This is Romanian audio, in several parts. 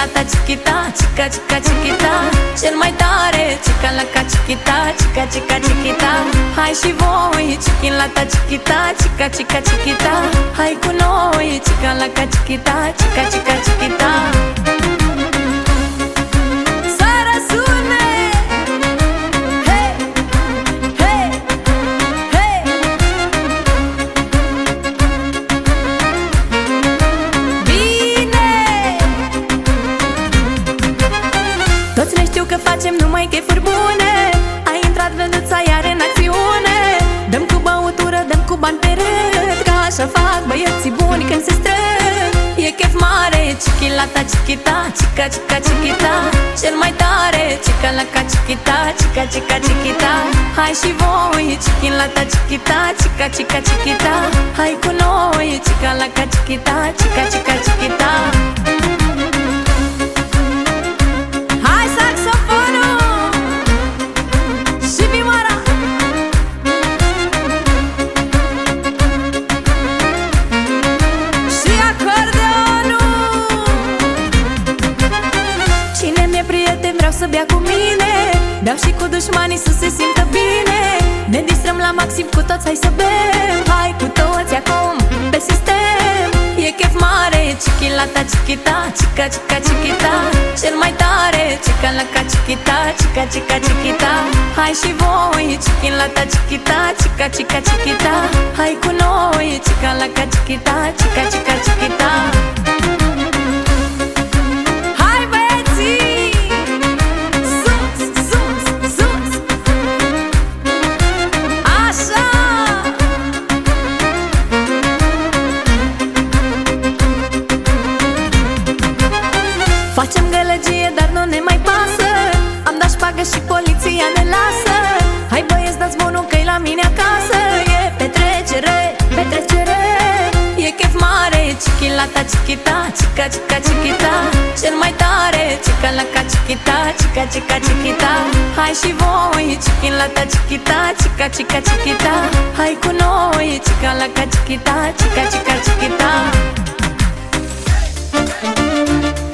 chichilata, chichita Chica, chica, chichita Cel mai tare, chica la ca chichita Chica, chica, chichita Hai și voi, chichilata, chichita Chica, chica, chichita Hai cu noi, chica la ca chichita Chica, chica, chichita chichilata, chichita Chica, chica, chichita. Cel mai tare, chica la ca chichita Chica, chica, chichita. Hai și voi, chichilata, chichita Chica, chica, chichita. Hai cu noi, chica la ca chichita Chica, chica, chichita bea cu mine. Beau și cu dușmanii să se simtă bine. Ne distrăm la maxim cu toți, hai să bem. Hai cu toți acum pe sistem. E chef mare, chichilata, chichita Chica, chica, chichita. Cel mai tare, chica la ca chichita Chica, chica, chichita. Hai și voi, chichilata, chichita Chica, chica, chichita. Hai cu noi, chica la ca chichita Chica, chica, chichita la mine acasă E petrecere, petrecere. E chef mare, chichilata, chichita Chica, chica, chichita. Cel mai tare, chica la ca chichita Chica, chica, chichita. Hai și voi, chichilata, chichita Chica, chica, chichita. Hai cu noi, chica la ca chichita Chica, chica, chichita. Hai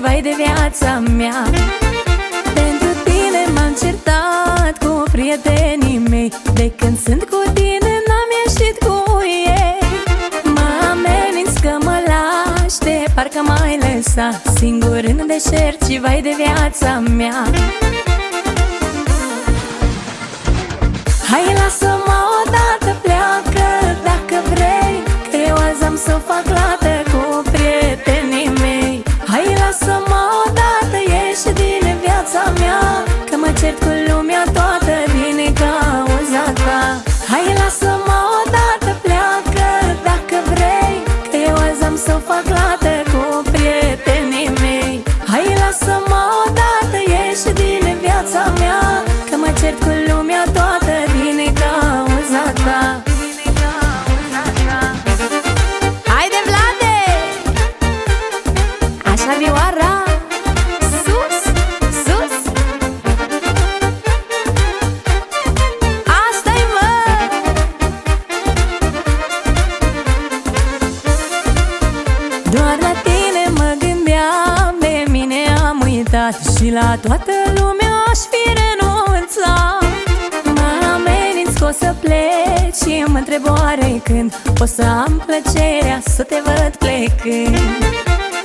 și vai de viața mea. Pentru tine m-am certat cu prietenii mei. De când sunt cu tine n-am ieșit cu ei. Mă ameninți că mă lași de parcă mai lăsa Singur în deșert și vai de viața mea. Hai lasă-mă odată pleacă dacă vrei Că eu azi am să fac aș fi renunțat. Mă ameninți că o să pleci Și mă întreb oare când O să am plăcerea să te văd plecând.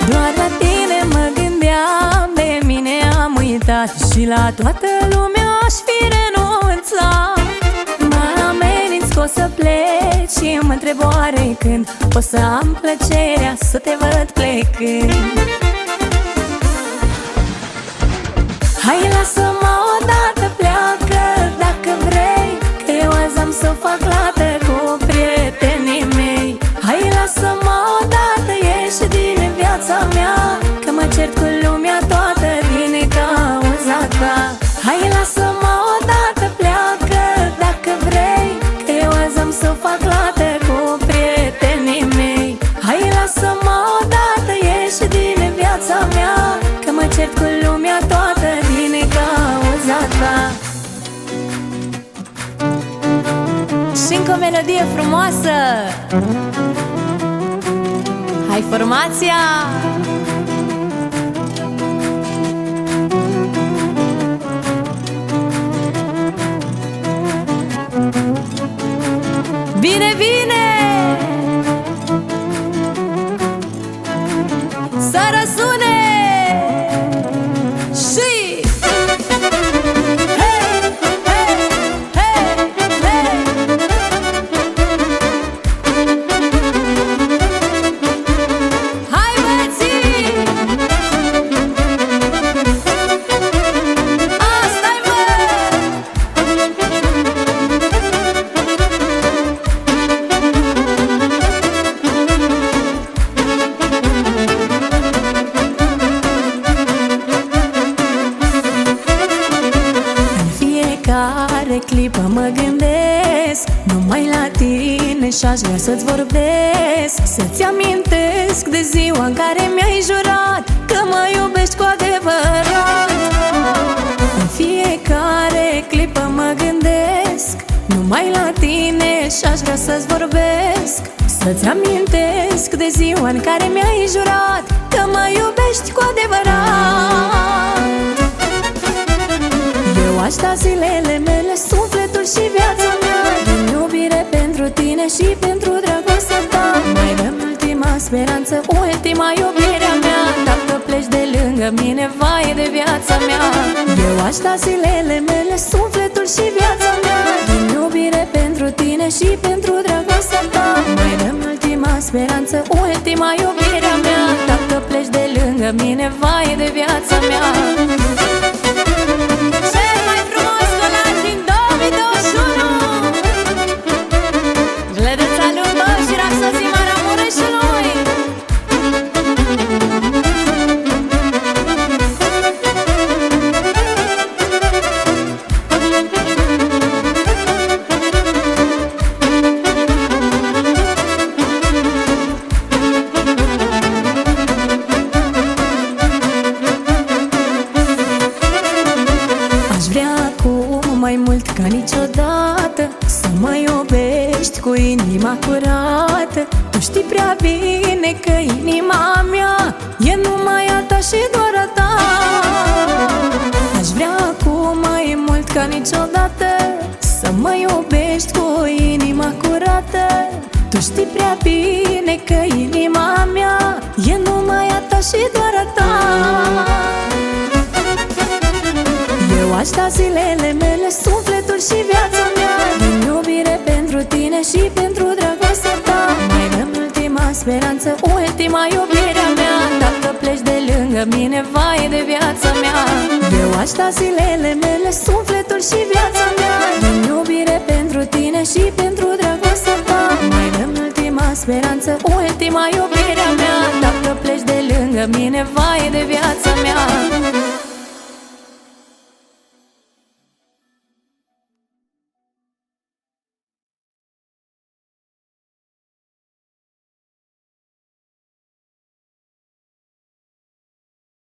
Doar la tine mă gândeam De mine am uitat Și la toată lumea aș fi renunțat. Mă ameninți că o să pleci Și mă întreb oare când O să am plăcerea să te văd plecând Hai lasă-mă odată pleacă dacă vrei Că eu azi am să fac lată cu prietenii mei. Hai lasă-mă odată ieși din viața mea Că mă cert cu lumea toată din cauza ta. Hai lasă-mă încă o melodie frumoasă Hai formația! Vorbesc Să-ți amintesc de ziua în care mi-ai jurat Că mă iubești cu adevărat. În fiecare clipă mă gândesc Numai la tine și-aș vrea să-ți vorbesc. Să-ți amintesc de ziua în care mi-ai jurat Că mă iubești cu adevărat. Aș da zilele mele, sufletul și viața mea Din iubire pentru tine și speranță, ultima iubirea mea. Dacă pleci de lângă mine, vai de viața mea. Eu aș da zilele mele, sufletul și viața mea. Din iubire pentru tine și pentru dragostea ta. Mai dăm ultima speranță, ultima iubirea mea. Dacă pleci de lângă mine, vai de viața mea cu inima curată. Tu știi prea bine că inima mea E numai a ta și doar a ta. Aș vrea acum mai mult ca niciodată Să mă iubești cu inima curată. Tu știi prea bine că inima mea E numai a ta și doar a ta. Eu aș da zilele mele, sufletul și viața mea și pentru dragostea ta. Mai dăm ultima speranță, ultima iubire a mea. Dacă pleci de lângă mine, vai de viața mea. Eu aș da zilele mele, sufletul și viața mea. Din iubire pentru tine și pentru dragostea ta. Mai dăm ultima speranță, ultima iubire a mea. Dacă pleci de lângă mine, vai de viața mea